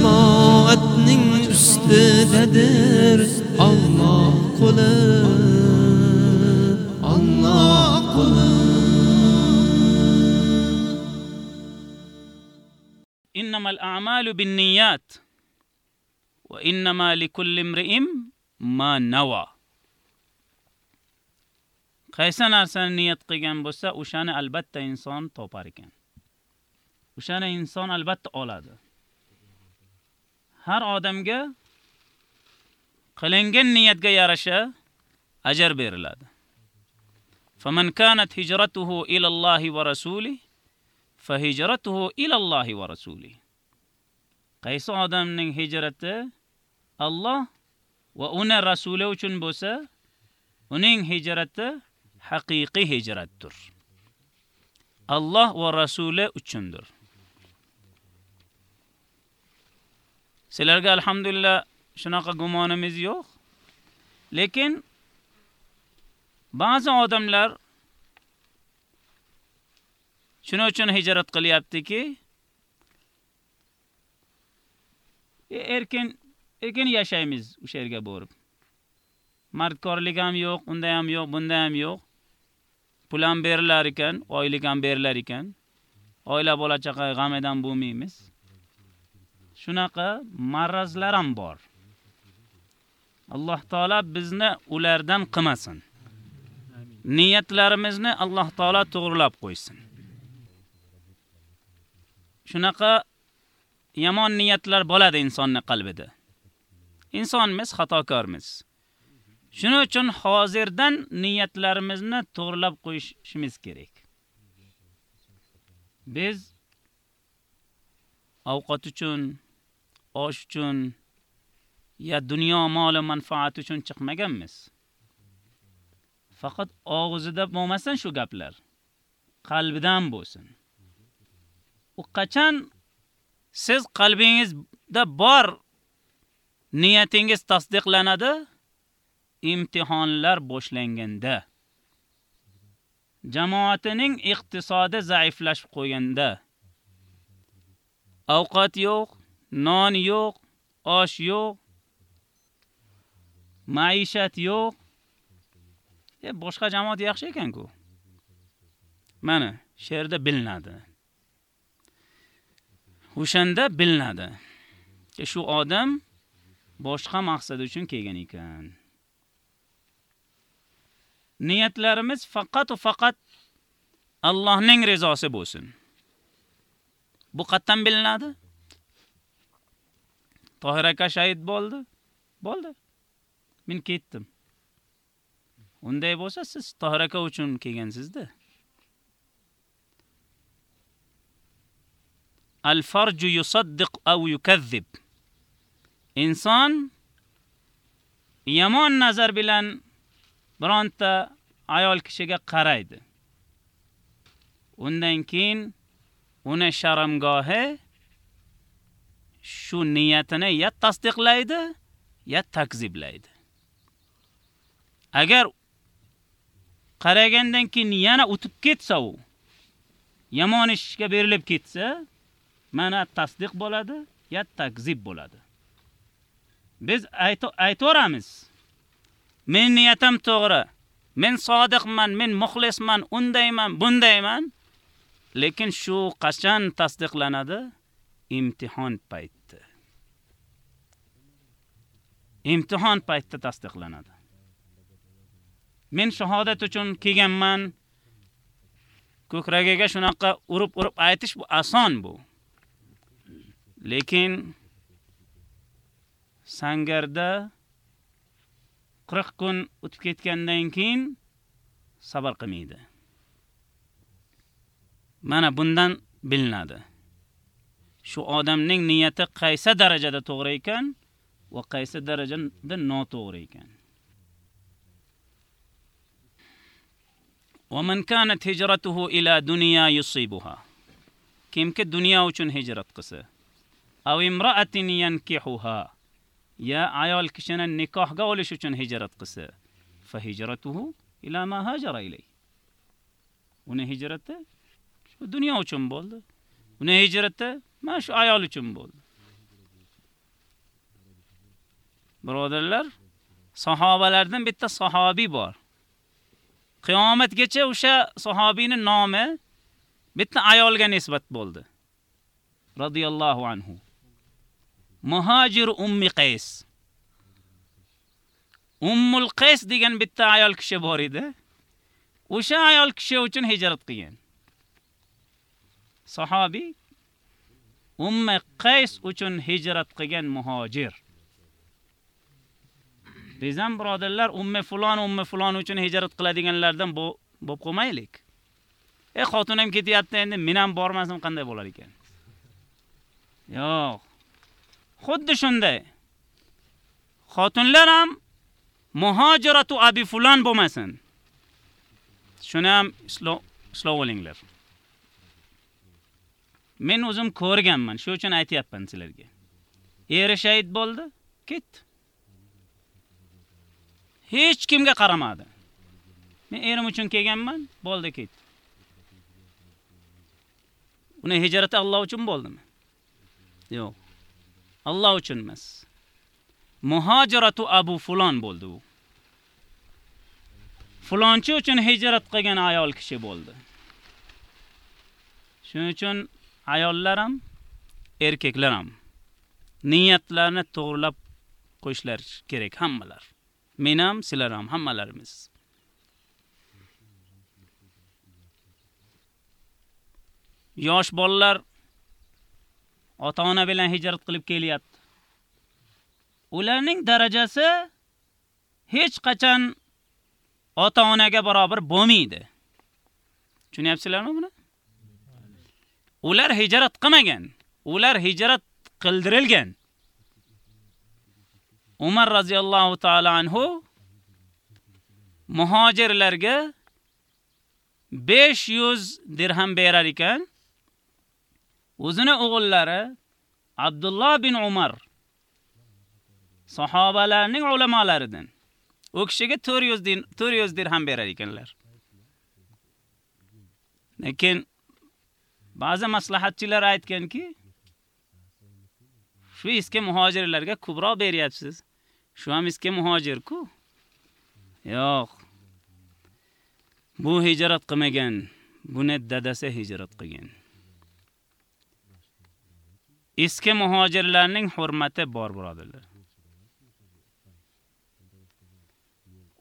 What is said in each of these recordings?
jamoatning ustidadir Alloh qo'li Alloh qo'li إنما الأعمال بالنيات وإنما لكل امرئ ما نوى qaysi narsani niyat qilgan bo'lsa o'shani albatta inson topar ekan o'shani inson albatta oladi har odamga qilingan niyatga yarasha ajr beriladi. Faman kanat hijratuhu ila Allohi va rasuli fa hijratuhu ila Allohi va rasuli. qaysi odamning hijrati Alloh va uni rasuli uchun bo'lsa uning hijrati haqiqiy hijratdir. Alloh va rasuli uchundir. Sizlarga alhamdulillah shunaqa gumonimiz yo'q. Lekin ba'zi odamlar shuning uchun hijrat qilyaptiki e, erkin erkin yashaymiz o'sha yerga borib. Mardkorlik ham yo'q unda ham yo'q bunda ham yo'q. Pul ham berilar ekan oylik ham berilar ekan. Oila bola chaqa g'amidan bo'lmaymiz. Shunaqa marazlar ham bor. Alloh taolo bizni ulardan qilmasin. Niyatlarimizni alloh taolo to'g'rilab qo'ysin. Shunaqa yomon niyatlar bo'ladi insonning qalbida. Insonmiz xatokormiz. Shuning uchun hozirdan niyatlarimizni to'g'rilab qo'yishimiz kerak. Biz ovqat uchun osh uchun ya dunyo moli manfaati uchun chiqmaganmiz. Faqat og'zida bo'lmasin shu gaplar. Qalbidan bo'lsin. U qachon siz qalbingizda bor niyatingiz tasdiqlanadi? Imtihonlar boshlanganda. Jamoatining iqtisodi zaiflashib qo'yganda. Avqat yo'q non yo'q osh yo'q maishat yo'q. E boshqa jamoat yaxshi ekan-ku. Mana she'rda bilinadi. O'shanda bilinadi. E, shu odam boshqa maqsad uchun kelgan ekan. Niyatlarimiz faqat va faqat Allohning rizosi bo'lsin. Bu qattan bilinadi? Tohir aka shahid bo'ldi. Bo'ldi. Men ketdim. Unday bo'lsa siz tohir aka uchun kelgansizda. Al farju yusaddiq aw yukazzib. Inson yomon nazar bilan bironta ayol kishiga qaraydi. Undan keyin uni sharamgohi shu niyatini ya tasdiqlaydi ya takziblaydi agar qaragandan keyin yana o'tib ketsa u yomon ishga berilib ketsa mana tasdiq bo'ladi ya takzib bo'ladi biz aytoramiz. men niyatim to'g'ri men sodiqman men muxlisman undayman bundayman lekin shu qachon tasdiqlanadi imtihon payti imtihon paytida tasdiqlanadi men shahodat uchun kelganman ko'kragiga shunaqa urib urib aytish bu oson bu lekin sangarda 40 kun o'tib ketgandan keyin sabr qilmaydi. Mana bundan bilinadi. Shu odamning niyati qaysi darajada to'g'ri ekan va qaysi darajada noto'g'ri ekan. ومن كانت هجرته إلى دنيا يصيبها kimki dunyo uchun hijrat qilsa aw imra'atin yankihuha ya ayol kishini nikohga olish uchun hijrat qilsa fa hijratuhu ila ma hajara ilay uni hijrati dunyo uchun bo'ldi uni hijrati mana shu ayol uchun bo'ldi birodarlar sahobalardan bitta sahobiy bor qiyomatgacha o'sha sahobiyning nomi bitta ayolga nisbat bo'ldi. Radiyallohu anhu. Muhajir Ummi Qays. Ummul Qays degan bitta ayol kishi bor edi. O'sha ayol kishi uchun hijrat qilgan. Sahobiy Umma Qays uchun hijrat qilgan muhojir. Bizam birodarlar Umma fulon Umma fulon uchun hijrat qiladiganlardan bu bo'lib qolmaylik. E xotinim ketyapti endi men ham bormasam qanday bo'lar ekan? Yo'q. Xuddi shunday. Xotinlar ham muhojiratu abi fulon bo'lmasin. Shuni ham ishlov olinglar. Men o'zim ko'rganman, shuning uchun aytayapman sizlarga. Eri shahid bo'ldi, ketdi. hech kimga qaramadi. Men erim uchun kelganman, bo'ldi ketdi. Uni hijrati Alloh uchun bo'ldimi? Yo'q. Alloh uchun emas. Muhojiratu Abu Fulon bo'ldi u. Fulonchi uchun hijrat qilgan ayol kishi bo'ldi. Shuning uchun ayollar ham, erkaklar ham niyatlarni to'g'rilab qo'yishlar kerak hammalar. Men ham, sizlar ham hammalarimiz. Yosh bolalar ota-ona bilan hijrat qilib kelyapti. Ularning darajasi hech qachon ota-onaga barobar bo'lmaydi. Tushunyapsizlarmi buni? Ular hijrat qilmagan. Ular hijrat qildirilgan. Umar radhiyallohu ta'ala anhu muhojirlarga 500 dirham berar ekan. O'zini o'g'illari Abdullah bin Umar sahobalarning ulamolaridan u kishiga 400 din 400 dirham berar ekanlar. Lekin ba'zi maslahatchilar aytganki, shu eski muhojirlarga ko'proq beryapsiz. Shu ham eski muhojir-ku. Yo'q. Bu hijrat qilmagan. Buni dadasi hijrat qilgan. Eski muhojirlarning hurmati bor, birodarlar.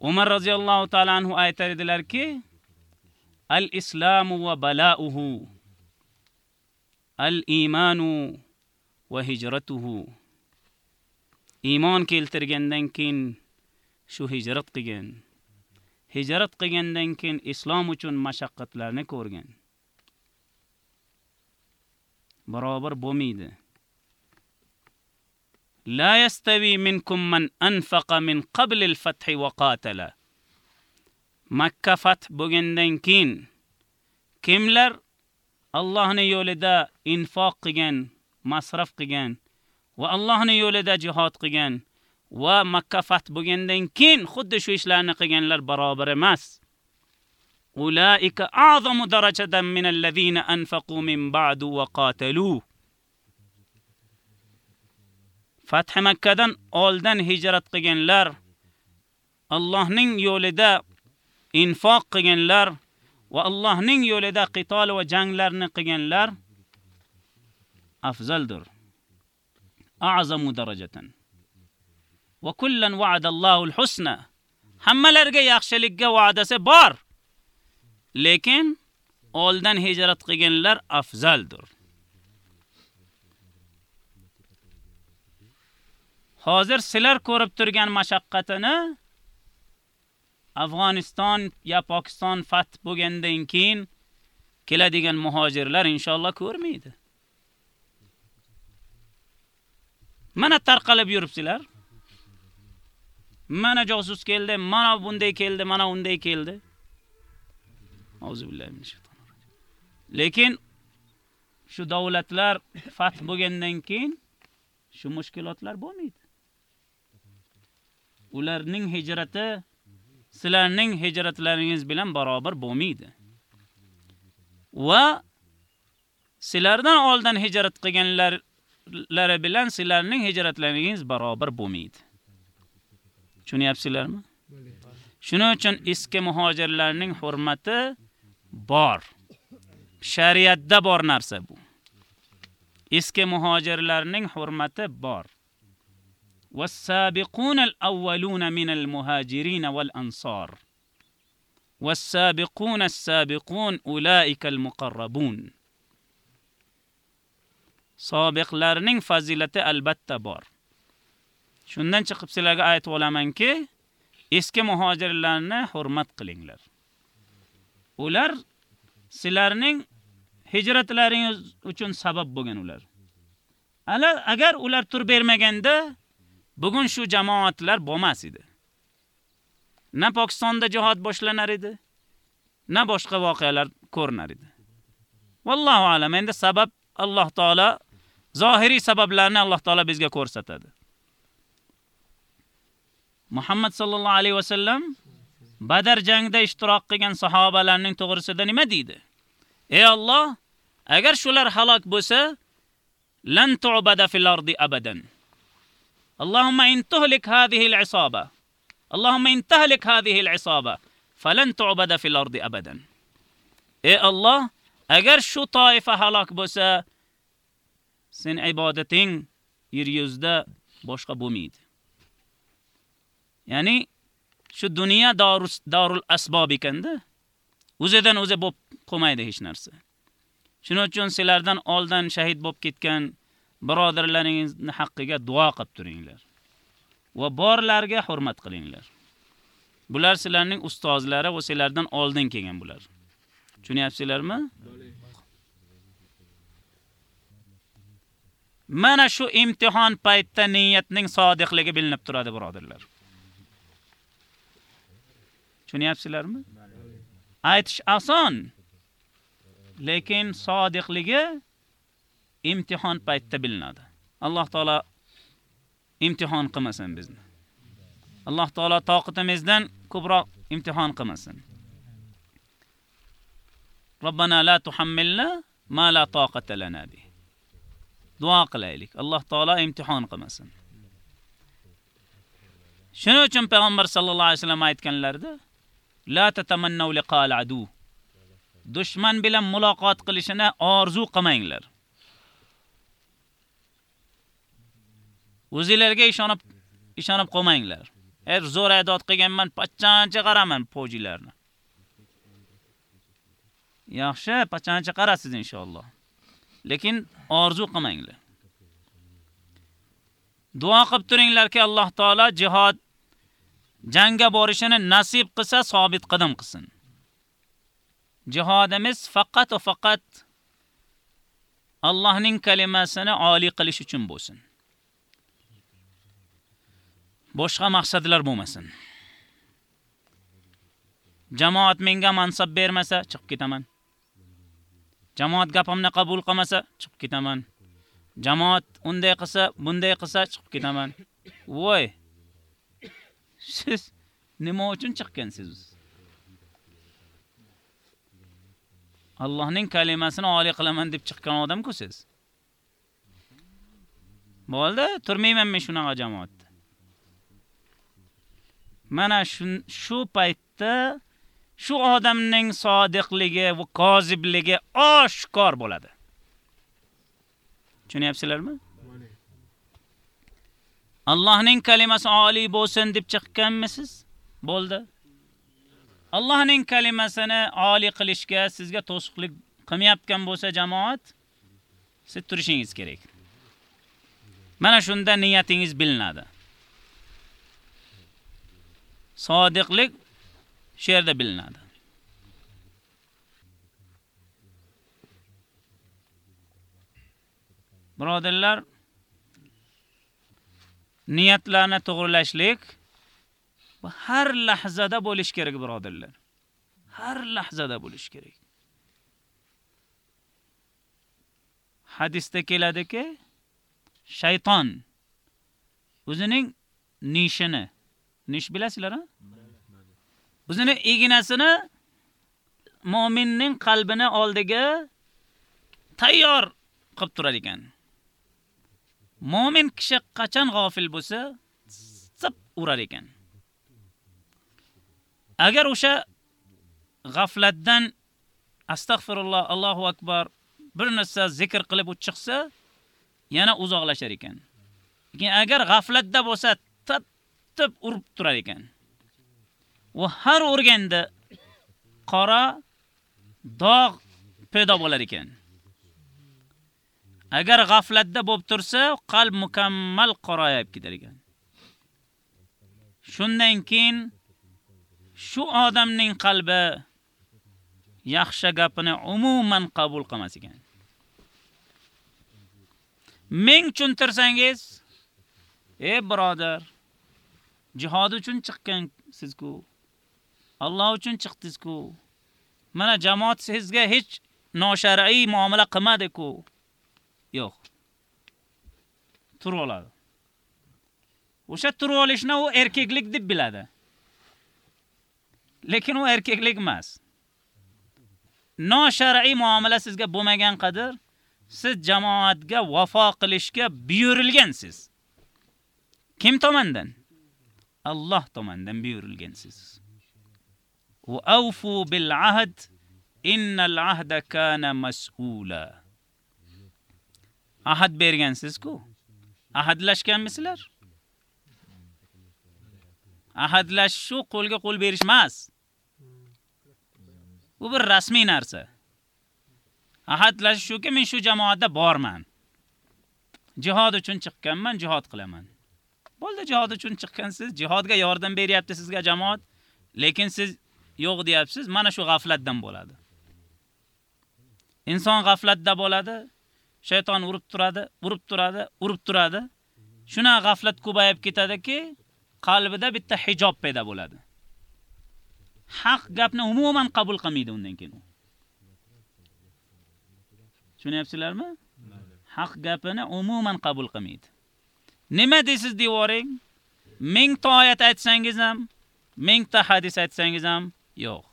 Umar radhiyallohu ta'ala anhu aytar edilarki, Al-islamu va bala'uhu. Al-imanu va hijratuhu. Iymon keltirgandan keyin shu hijrat qilgan. Hijrat qilgandan keyin islom uchun mashaqqatlarni ko'rgan. Barobar bo'lmaydi. لا يستوي منكم من أنفق من قبل الفتح وقاتل. Makka fath bo'lgandan keyin kimlar Allohning yo'lida infoq qilgan, masraf qilgan va Allohning yo'lida jihad qilgan va Makka fath bo'lgandan keyin xuddi shu ishlarni qilganlar barobar emas. Ulaika a'zamu darajatan min allazina anfaqu min ba'du va qatalu. Fath Makkadan oldin hijrat qilganlar, Allohning yo'lida infoq qilganlar va Allohning yo'lida qitol va janglarni qilganlar afzaldir. A'zamu darajatan. Va kullan wa'adallohu al-husna. Hammalarga yaxshilikka va'dasi bor. Lekin oldin hijrat qilganlar afzaldir. Hozir sizlar ko'rib turgan mashaqqatini Afg'oniston ya Pokiston fath bo'lgandan keyin keladigan muhojirlar inshaalloh ko'rmaydi. Mana tarqalib yuribsizlar. Mana josus keldi, mana bunday keldi, mana unday keldi. Auzubillahi minash shaytonir rojim. Lekin shu davlatlar fath bo'lgandan keyin shu mushkilotlar bo'lmaydi. Ularning hijrati sizlarning hijratlaringiz bilan barobar bo'lmaydi. Va sizlardan oldin hijrat qilganlar bilan sizlarning hijratlaringiz barobar bo'lmaydi. Tushunyapsizlarmi? Shuning uchun eski muhojirlarning hurmati bor. Shariatda bor narsa bu. Eski muhojirlarning hurmati bor. والسابقون الأولون من المهاجرين والأنصار والسابقون السابقون أولئك المقربون sobiqlarning fazilati albatta bor. Shundan chiqib sizlarga aytib olamanki, eski muhojirlarni hurmat qilinglar. Ular sizlarning hijratlaringiz uchun sabab bo'lgan ular. Agar ular tur bermaganda bugun shu jamoatlar bo'lmas edi. Na Pokistonda jihad boshlanar edi, na boshqa voqealar ko'rinar edi. Vallohu alam, endi sabab Alloh taolo zohiriy sabablarni Alloh taolo bizga ko'rsatadi. Muhammad sallallohu alayhi va sallam Badr jangida ishtirok qilgan sahobalarning to'g'risida nima deydi? Ey Alloh, agar shular halok bo'lsa, lan tu'bada fil ardi abadan. اللهم إن تهلك هذه العصابة اللهم إن تهلك هذه العصابة فلن تعبد في الأرض أبدا ey Alloh agar shu toifa halok bo'lsa sen ibodating yer yuzida boshqa bo'lmaydi ya'ni shu dunyo dorus dorul asbob ekanda o'zidan o'zi bo'lib qolmaydi hech narsa shuning uchun sizlardan oldin shahid bo'lib ketgan birodarlaringizni haqqiga duo qilib turinglar va borlarga hurmat qilinglar. Bular sizlarning ustozlari va sizlardan oldin kelgan bular. Tushunyapsizlarmi? Mana shu imtihon paytida niyatning sodiqligi bilinib turadi, birodarlar. Tushunyapsizlarmi? Aytish oson, lekin sodiqligi imtihon paytida bilinadi. Alloh taolo imtihon qilmasin bizni. Alloh taolo toqatimizdan ko'proq imtihon qilmasin. Robbana la tuhammilna ma la taqata lana bi. Duo qilaylik. Alloh taolo imtihon qilmasin. Shuning uchun payg'ambar sallallohu alayhi vasallam aytganlarida la tatamannu al-adu. Dushman bilan muloqot qilishini orzu qilmanglar. O'zingizlarga ishonib ishonib qolmanglar. Er zo'r aytot qilganman, pachchancha qaraman pojilarni. Yaxshi, pachchancha qarasiz inshaalloh. Lekin orzu qilmanglar. Duo qilib turinglarki Alloh taolo jihad jangga borishini nasib qilsa sobit qadam qilsin. Jihadimiz faqat va faqat Allohning kalimasini oliy qilish uchun bo'lsin. Boshqa maqsadlar bo'lmasin. Jamoat menga mansab bermasa, chiqib ketaman. Jamoat gapimni qabul qilmasa, chiqib ketaman. Jamoat unday qilsa, bunday qilsa, chiqib ketaman. Voy. Siz nima uchun chiqqansiz? Allohning kalimasini oliy qilaman deb chiqqan odam-ku siz. Bo'ldi, turmayman men shunaqa jamoat. Mana shu paytda shu odamning sodiqligi va kozibligi oshkor bo'ladi. Tushunyapsizlarmi? Allohning kalimasi oliy bo'lsin deb chiqqanmisiz? Bo'ldi. Allohning kalimasini oliy qilishga sizga to'siqlik qilmayotgan bo'lsa jamoat, siz turishingiz kerak. Mana shunda niyatingiz bilinadi. Sodiqlik shu yerda bilinadi. Birodarlar, niyatlarni to'g'rilashlik bu har lahzada bo'lish kerak, birodarlar. Har lahzada bo'lish kerak. Hadisda keladiki, shayton o'zining nishini, nish bilasizlar, Bizning O'zining ignasini mu'minning qalbini oldiga tayyor qilib turar ekan. Mu'min kishi qachon g'ofil bo'lsa, zip urar ekan. Agar o'sha g'aflatdan astag'firulloh, Allohu akbar bir narsa zikr qilib chiqsa, yana uzoqlashar ekan. Lekin agar g'aflatda bo'lsa, tip urib turar ekan. Va har urganda qora dog' paydo bo'lar ekan. Agar g'aflatda bo'lib tursa, qalb mukammal qorayib ketar ekan. Shundan keyin shu odamning qalbi yaxshi gapini umuman qabul qilmas ekan. Ming tushuntirsangiz, ey birodar, jihad uchun chiqqan sizku. Alloh uchun chiqdingiz-ku. Mana jamoat sizga hech noshar'iy muomala qilmadi-ku. Yo'q. Turib oladi. O'sha turib olishni u erkaklik deb biladi. Lekin u erkaklik emas. Noshar'iy muomala sizga bo'lmagan qadar siz jamoatga vafo qilishga buyurilgansiz. Kim tomonidan? Alloh tomonidan buyurilgansiz. Va awfu bil ahd innal ahda kana mas'ula. Ahd bergansiz-ku. Ahadlashganmisizlar? Ahdlashu qo'lga qo'l berish emas. Bu bir rasmiy narsa. Ahadlash men shu jamoatda borman. Jihad uchun chiqqanman, jihad qilaman. Bo'ldi, jihad uchun chiqqansiz, jihodga yordam beryapti sizga jamoat, lekin siz yo'q deyapsiz, mana shu g'aflatdan bo'ladi. Inson g'aflatda bo'ladi, shayton urib turadi, urib turadi, urib turadi. Shuna g'aflat ko'payib ketadiki, qalbida bitta hijob paydo bo'ladi. Haq gapni umuman qabul qilmaydi undan keyin. Tushunyapsizlarmi? Haq gapini umuman qabul qilmaydi. Nima deysiz devoring? ta oyat aytsangiz ham, mingta hadis aytsangiz ham yo'q.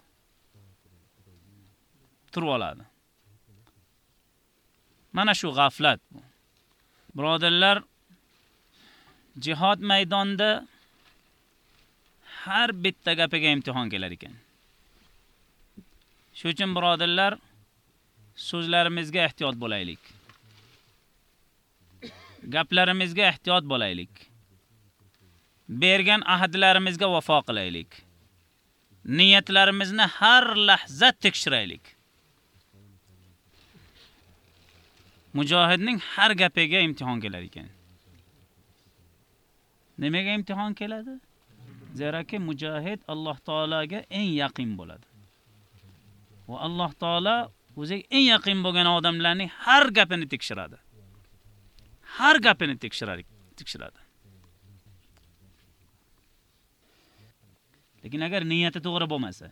Turib oladi. Mana shu g'aflat bu. Birodarlar, jihad maydonida har bitta gapiga imtihon kelar ekan. Shuning uchun birodarlar, so'zlarimizga ehtiyot bo'laylik. Gaplarimizga ehtiyot bo'laylik. Bergan ahdlarimizga vafo qilaylik. Niyatlarimizni har lahza tekshiraylik. Mujohidning har gapiga imtihon kelar ekan. Nimaga imtihon keladi? Zeraki mujohid Alloh taolaga eng yaqin bo'ladi. Va Alloh taolo o'ziga eng yaqin bo'lgan odamlarning har gapini tekshiradi. Har gapini tekshirar tekshiradi. Lekin agar niyati to'g'ri bo'lmasa,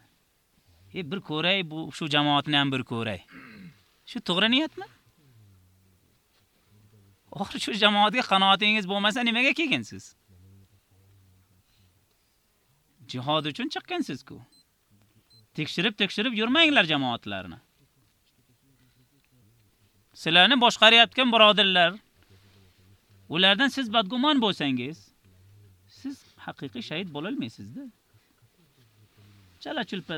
e bir ko'ray, bu shu jamoatni ham bir ko'ray. Shu to'g'ri niyatmi? Oxir shu jamoatga qanoatingiz bo'lmasa nimaga kelgansiz? Jihad uchun chiqqansiz-ku. Tekshirib, tekshirib yurmanglar jamoatlarni. Sizlarni boshqarayotgan birodirlar, ulardan siz badgumon bo'lsangiz, siz haqiqiy shahid bo'la olmaysizda. Chala-chulpa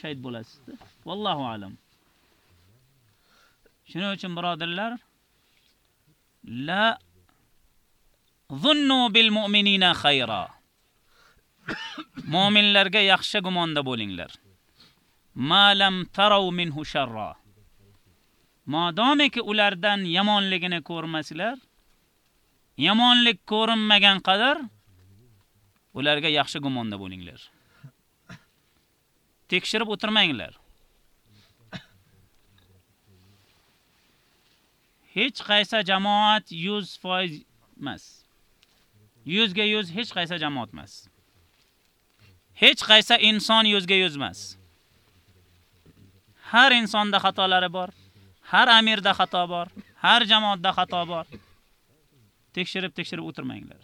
shahid bo'lasiz-da. Vallohu alam. Shuning uchun birodarlar, la zunnu bil mu'minina khayra. Mu'minlarga yaxshi gumonda bo'linglar. Ma lam taraw minhu sharra. Modomiki ulardan yomonligini ko'rmasizlar, yomonlik ko'rinmagan qadar ularga yaxshi gumonda bo'linglar. Tekshirib o'tirmanglar. Hech qaysi jamoat 100% emas. 100 ga 100 hech qaysi jamoat emas. Hech qaysi inson 100 ga 100 emas. Har insonda xatolari bor, har amirda xato bor, har jamoatda xato bor. Tekshirib, tekshirib o'tirmanglar.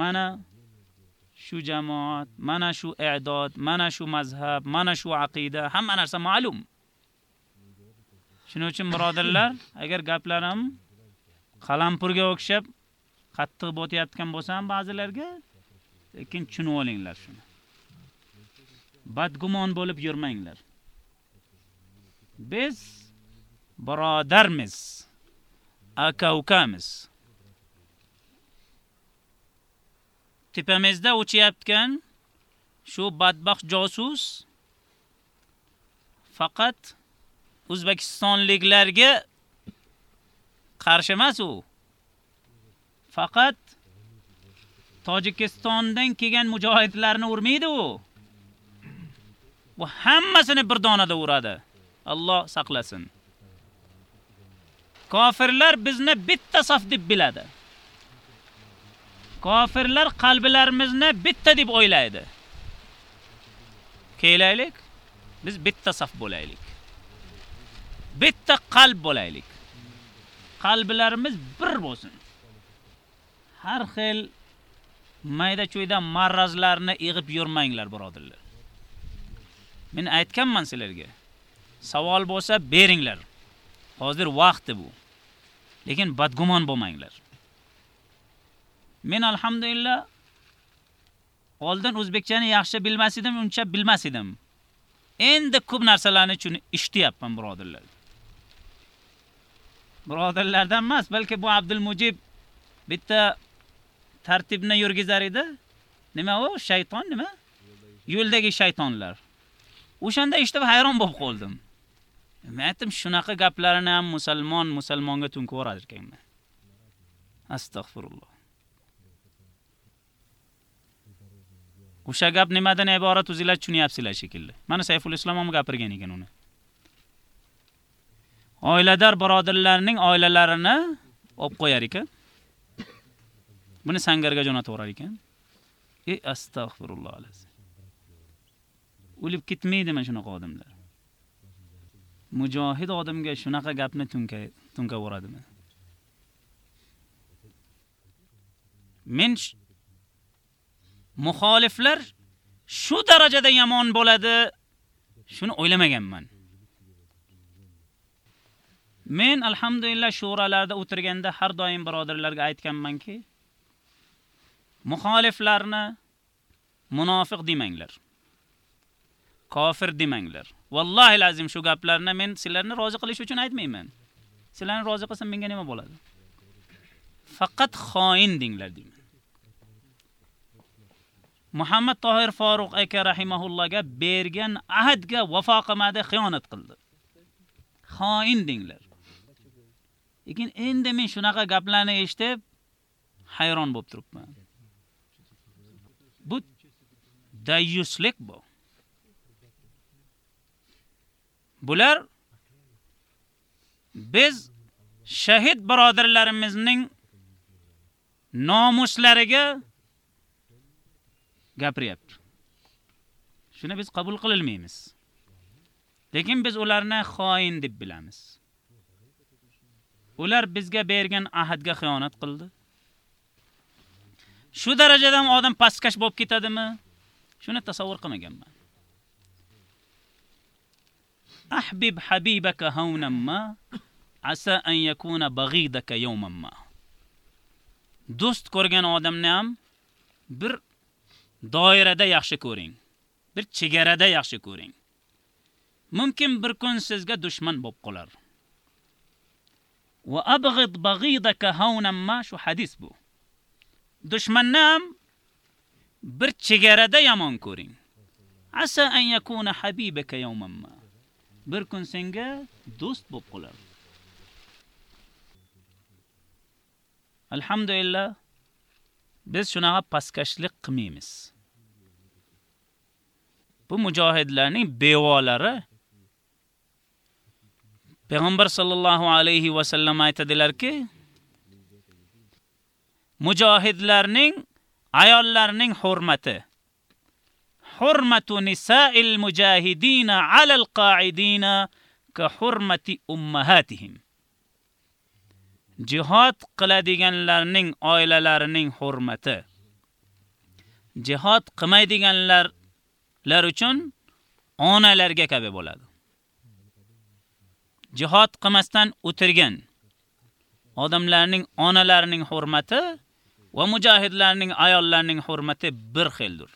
Mana shu jamoat, mana shu i'dod, mana shu mazhab, mana shu aqida, hamma narsa ma'lum. Shuning uchun birodarlar, agar gaplarim qalampurga o'xshab qattiq bo'tayotgan bo'lsa ham ba'zilarga, lekin tushunib olinglar shuni. Badgumon bo'lib yurmanglar. Biz birodarmiz. Aka-ukamiz. tepamizda o'chayotgan shu badbaxt josus faqat O'zbekistonliklarga qarshi emas u. Faqat Tojikistondan kelgan mujohidlarni urmaydi u. Bu hammasini bir donada uradi. Alloh saqlasin. Kofirlar bizni bitta saf deb biladi. Kofirlar qalblarimizni bitta deb o'ylaydi. Kelaylik, biz bitta saf bo'laylik. Bitta qalb bo'laylik. Qalblarimiz bir bo'lsin. Har xil mayda cho'yda marrazlarni yig'ib yurmanglar, birodarlar. Men aytganman sizlarga. Savol bo'lsa beringlar. Hozir vaqti bu. Lekin badgumon bo'lmanglar. Men alhamdulillah oldin o'zbekchani yaxshi bilmas edim, uncha bilmas edim. Endi ko'p narsalarni uchun eshityapman, birodarlar. Birodarlardan emas, balki bu Abdul Mujib bitta tartibni yurgizar edi. Nima u? Shayton nima? Yo'ldagi shaytonlar. O'shanda eshitib hayron bo'lib qoldim. Men aytdim, shunaqa gaplarini ham musulmon musulmonga tunki o'rar ekanman. Astagfirulloh. O'sha gap nimadan iborat o'zinglar tushunyapsizlar shekilli. Mana Sayful Islom ham gapirgan ekan uni. Oilador birodarlarning oilalarini olib qo'yar ekan. Buni sangarga jo'natib ekan. Ey astagfirulloh alazim. O'lib ketmaydi mana shunaqa odamlar. Mujohid odamga shunaqa gapni tunka tunka uradimi? Men muxoliflar shu darajada yomon bo'ladi, shuni o'ylamaganman. Men alhamdulillah shuralarda o'tirganda har doim birodarlarga aytganmanki, muxoliflarni munofiq demanglar. Kofir demanglar. Vallohi lazim shu gaplarni men sizlarni rozi qilish uchun aytmayman. Sizlarni rozi qilsam menga nima bo'ladi? Faqat xoin dinglar deyman. Muhammad Tohir Faruq aka rahimahullohga bergan ahdga vafo qilmadi, xiyonat qildi. Xoin dinglar. Lekin endi men shunaqa gaplarni eshitib hayron bo'lib turibman. Bu dayyuslik bu. Bular biz shahid birodarlarimizning nomuslariga gapiryapti. Shuni biz qabul qilolmaymiz. Lekin biz ularni xoin deb bilamiz. Ular bizga bergan ahdga xiyonat qildi. Shu darajada ham odam pastkash bo'lib ketadimi? Shuni tasavvur qilmaganman. أحبب حبيبك هونا ما asa أن يكون بغيضك يوما ما Do'st ko'rgan odamni ham bir doirada yaxshi ko'ring. Bir chegarada yaxshi ko'ring. Mumkin bir kun sizga dushman bo'lib qolar. Va abghid baghidaka hawnan ma shu hadis bu. Dushmanni ham bir chegarada yomon ko'ring. Asa an yakuna habibaka yawman ma. Bir kun senga do'st bo'lib qolar. Alhamdulillah biz shunaqa pastkashlik qilmaymiz. Bu mujohidlarning bevolari Payg'ambar sallallohu alayhi va sallam aytadilarki, mujohidlarning ayollarining hurmati. Hurmatu nisa'il mujahidina 'alal qa'idina ka hurmati ummahatihim. Jihad qiladiganlarning oilalarining hurmati. Jihad qilmaydiganlar lar uchun onalarga kabi bo'ladi. Jihad qilmasdan o'tirgan odamlarning onalarining hurmati va mujohidlarning ayollarining hurmati bir xildir.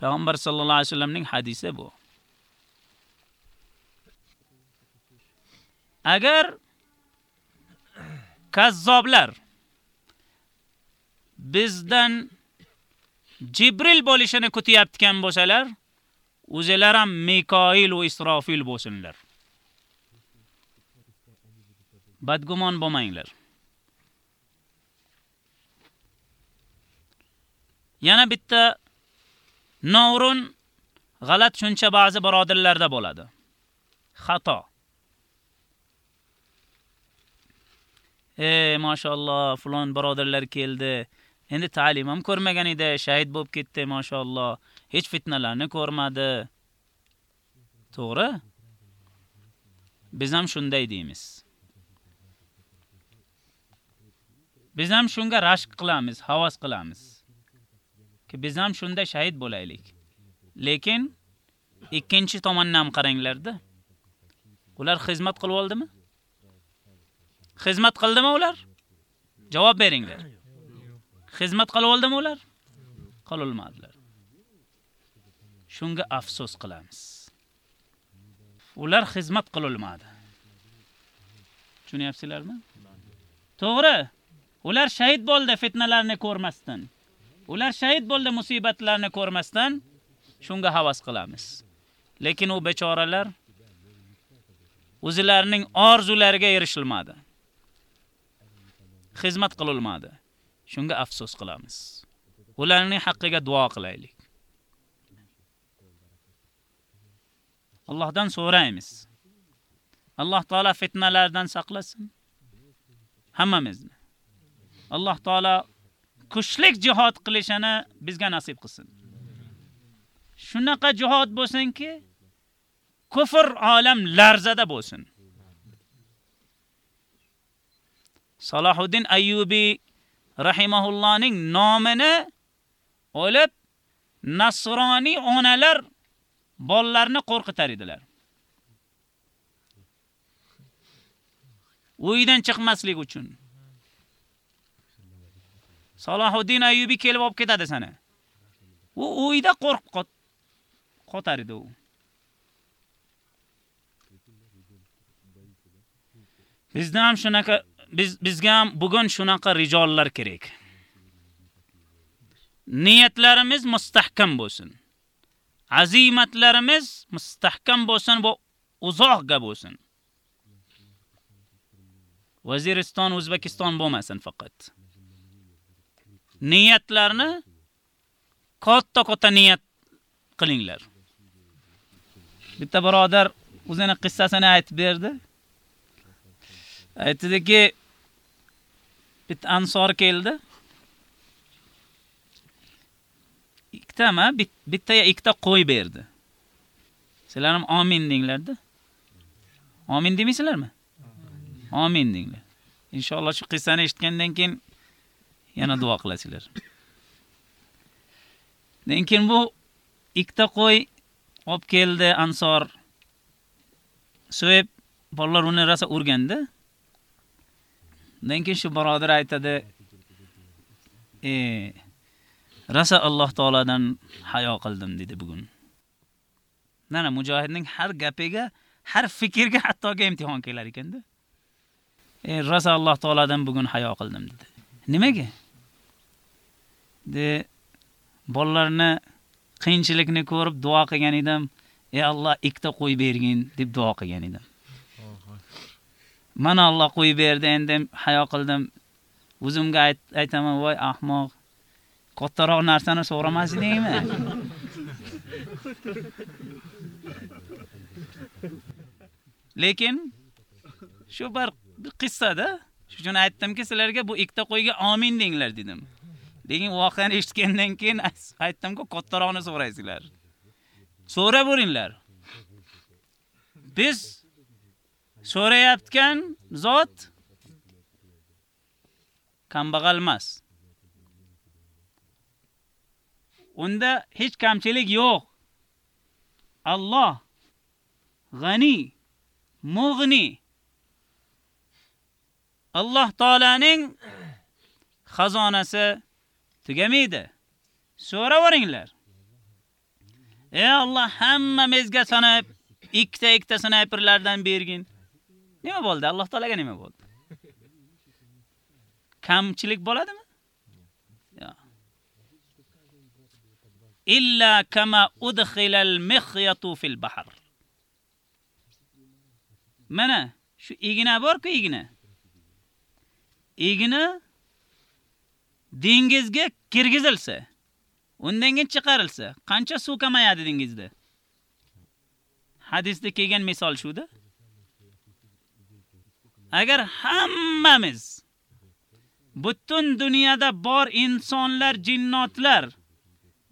Payg'ambar sallallohu alayhi vasallamning hadisi bu. Agar kazzoblar bizdan Jibril bo'lishini kutayotgan bo'lsalar, o'zilar ham Mikoil va Isrofil bo'lsinlar. Badgumon bo'lmanglar. Yana bitta Novrun g'alat shuncha ba'zi birodirlarda bo'ladi. Xato. Ey, mashalloh, fulon birodirlar keldi. Endi ta'lim ham ko'rmagan edi, shahid bo'lib ketdi, mashalloh. Hech fitnalarni ko'rmadi. To'g'ri? Biz ham shunday deymiz. Biz ham shunga rashq qilamiz, havas qilamiz. Ki biz ham shunda shahid bo'laylik. Lekin ikkinchi tomondan ham qaranglarda. Ular xizmat qilib oldimi? Xizmat qildimi ular? Javob beringlar. Xizmat qilib oldimi ular? Qilolmadilar. Shunga afsus qilamiz. Ular xizmat qilolmadi. Tushunyapsizlarmi? To'g'ri. Ular shahid bo'ldi fitnalarni ko'rmasdan. Ular shahid bo'ldi musibatlarni ko'rmasdan. Shunga havas qilamiz. Lekin u bechoralar o'zlarining orzulariga erishilmadi. Xizmat qilinmadi. Shunga afsus qilamiz. Ularning haqqiga duo qilaylik. Allohdan so'raymiz. Alloh taolo fitnalardan saqlasin. Hammamizni. Alloh taolo kuchlik jihad qilishini bizga nasib qilsin. Shunaqa jihad bo'lsinki, kufr olam larzada bo'lsin. Salohuddin Ayyubi rahimahullohning nomini olib nasroniy onalar bolalarni qo'rqitar edilar. Uydan chiqmaslik uchun. Salohuddin Ayyubi kelib olib ketadi seni. U uyda qo'rqib qotar edi u. Bizda ham shunaqa biz bizga ham bugun shunaqa rijollar kerak. Niyatlarimiz mustahkam bo'lsin. Azimatlarimiz mustahkam bo'lsin, va uzoqga bo'lsin. Vaziriston, O'zbekiston bo'lmasin faqat. Niyatlarni katta-katta niyat qilinglar. Bitta birodar o'zini qissasini aytib berdi. Aytdiki, bitta ansor keldi. Ikkitami? Bitta ya ikkita qo'y berdi. Sizlar ham amin dinglarda. Amin demaysizlarmi? Amin dinglar. Inshaalloh shu qissani eshitgandan keyin yana duo qilasizlar. Lekin bu ikkita qo'y olib keldi ansor. So'yib bolalar uni rosa urganda. Lekin shu birodar aytadi, "E, rosa Alloh taoladan hayo qildim" dedi bugun. Mana mujohidning har gapiga, har fikrga hattoga imtihon kelar ekanda. E, rosa Alloh taoladan bugun hayo qildim dedi. Nimaga? De bolalarni qiyinchilikni ko'rib duo qilgan edim. Ey Alloh, ikkita qo'y bergin deb duo qilgan edim. Mana Alloh qo'y berdi, endi hayo qildim. O'zimga aytaman, voy ahmoq. Kattaroq narsani so'ramas edingmi? Lekin shu bir qissada Shuning uchun aytdimki, sizlarga bu ikkita qo'yga amin denglar dedim. Lekin voqeani eshitgandan keyin aytdimku kattaroqni so'raysizlar. So'raveringlar. Biz so'rayotgan zot kambag'al emas. Unda hech kamchilik yo'q. Alloh g'ani, mughni. Alloh taolaning xazonasi tugamaydi. So'ravoringlar. Ey Alloh hammamizga sanab ikkita-ikkita snayperlardan bergin. Nima bo'ldi? Alloh taolaga nima bo'ldi? Kamchilik bo'ladimi? Yo'q. Illa kama udkhila al-mikhyatu fil bahr. Mana shu igna bor-ku igna. Igna dengizga kirgizilsa, undan keyin chiqarilsa, qancha suv kamayadi dengizda? Hadisda kelgan misol shuda. Agar hammamiz butun dunyoda bor insonlar, jinnotlar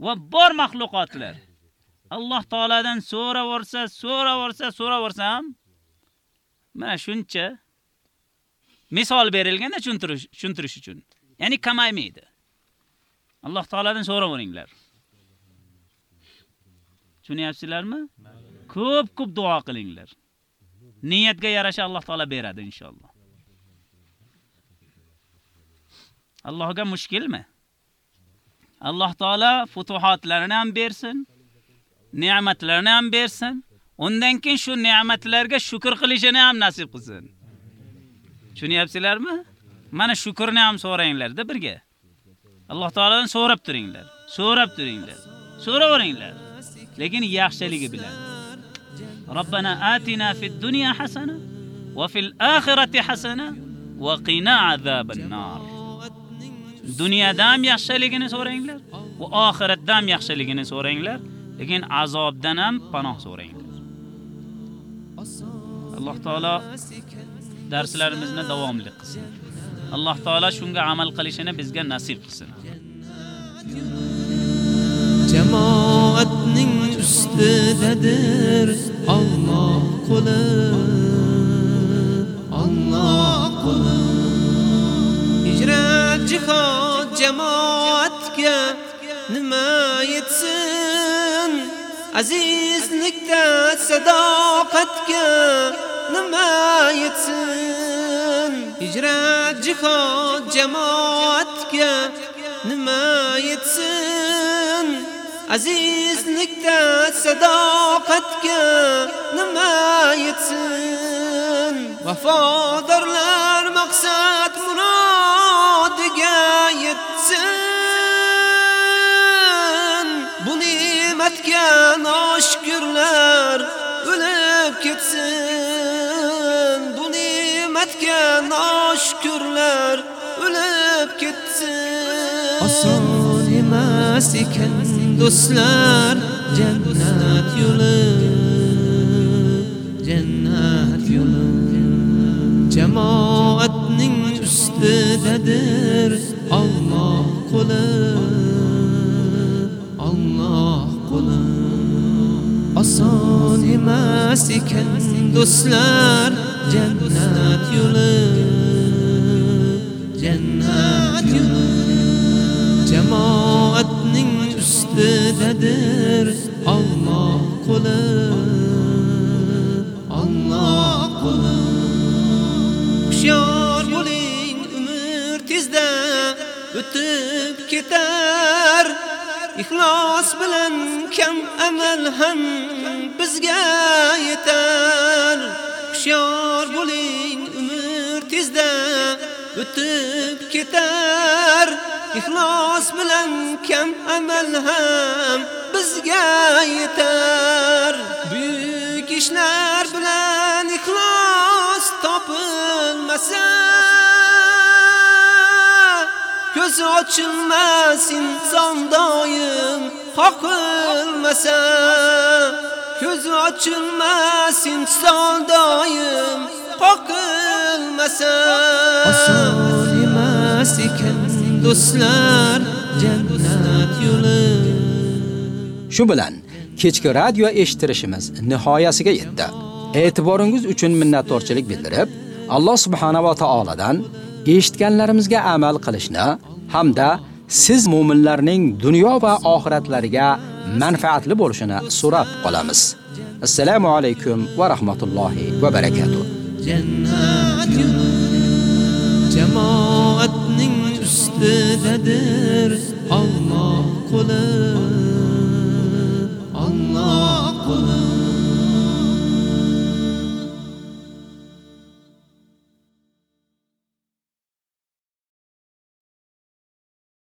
va bor mahluqotlar Alloh taoladan so'raversa, so'raversa, so'raversam mana shuncha misol berilganda tushuntirish, tushuntirish uchun. Ya'ni kamaymaydi. Alloh taoladan so'raveringlar. Tushunyapsizlarmi? Ko'p-ko'p duo qilinglar. Niyatga yarasha Alloh taolo beradi inshaalloh. Allohga mushkilmi? Alloh taolo futuhatlarini ham bersin, ne'matlarini ham bersin. Undan keyin shu ne'matlarga shukr qilishini ham nasib qilsin. Tushunyapsizlarmi? Mana shukrni ham so'ranglar-da birga. Alloh taoladan so'rab turinglar. So'rab turinglar. So'raveringlar. Lekin yaxshiligi bilan. Robbana atina fid dunya hasana va fil oxirati hasana va qina azaban nar. Dunyoda ham yaxshiligini so'ranglar va oxiratda ham yaxshiligini so'ranglar, lekin azobdan ham panoh so'ranglar. Alloh taolo darslarimizni davomli qilsin. Alloh taolo shunga amal qilishini bizga nasib qilsin. Jamoatning ustidadir Alloh qo'li. Alloh qo'li. Hijrat jihod jamoatga nima yetsin? Azizlikda sadoqatga nima yetsin? Hijrat jihad jamoatga nima yetsin? Azizlikda sadoqatga nima yetsin? Vafodorlar maqsad murodiga yetsin. Bu ne'matga noshkurlar o'lib ketsin. Noshkurlar o'lib ketsin Oson emas ekan do'stlar jannat yo'li jannat yo'li jamoatning ustidadir Alloh qo'li Alloh qo'li oson emas ekan do'stlar jannat yo'li jannat yo'li. Jamoatning ustidadir Alloh qo'li Alloh qo'li. Hushyor bo'ling umr tezda o'tib ketar. Ixlos bilan kam amal ham bizga yetar. Hushyor bo'ling umr tezda o'tib ketar. Ixlos bilan kam amal ham bizga yetar. Buyuk ishlar bilan ixlos topilmasa Ko'z ochilmas inson doim qoqilmasa. Ko'z ochilmas inson doim qoqilmasa emas ekan do'stlar jannat yo'li Shu bilan kechki radio eshittirishimiz nihoyasiga yetdi. E'tiboringiz uchun minnatdorchilik bildirib, Alloh subhanahu va taoladan eshitganlarimizga amal qilishni hamda siz mu'minlarning dunyo va oxiratlariga manfaatli bo'lishini so'rab qolamiz. Assalomu alaykum va rahmatullohi va barakatuh. Jannat jamoatning ustidadir Alloh qo'li. Alloh qo'li.